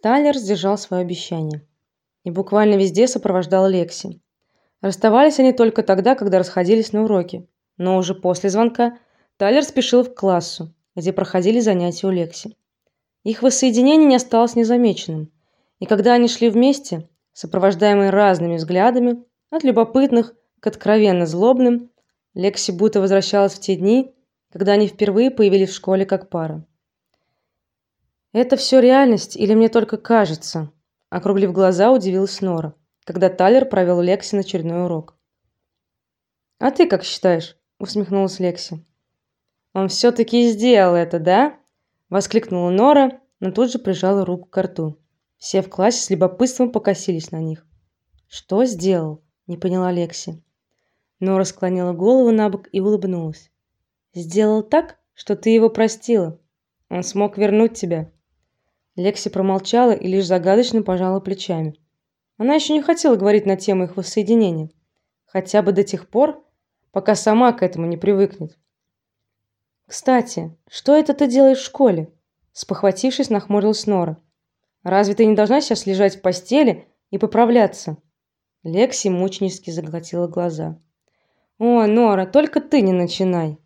Тайлер сдержал свое обещание и буквально везде сопровождал Лекси. Расставались они только тогда, когда расходились на уроки, но уже после звонка Тайлер спешил в классу, где проходили занятия у Лекси. Их воссоединение не осталось незамеченным, и когда они шли вместе, сопровождаемые разными взглядами, от любопытных к откровенно злобным, Лекси будто возвращалась в те дни, когда они впервые появились в школе как пара. Это все реальность или мне только кажется? округлив глаза, удивилась Нора, когда Тайлер провел Лекси на очередной урок. А ты как считаешь? усмехнулась Лекси. Он все таки сделал это, да? воскликнула Нора, но тут же прижала руку к рту. Все в классе с любопытством покосились на них. Что сделал? не поняла Лекси. Нора склонила голову набок и улыбнулась. Сделал так, что ты его простила. Он смог вернуть тебя. Лекси промолчала и лишь загадочно пожала плечами. Она еще не хотела говорить на тему их воссоединения, хотя бы до тех пор, пока сама к этому не привыкнет. Кстати, что это ты делаешь в школе? спохватившись, нахмурилась Нора. Разве ты не должна сейчас лежать в постели и поправляться? Лекси мученически заглотила глаза. О, Нора, только ты не начинай.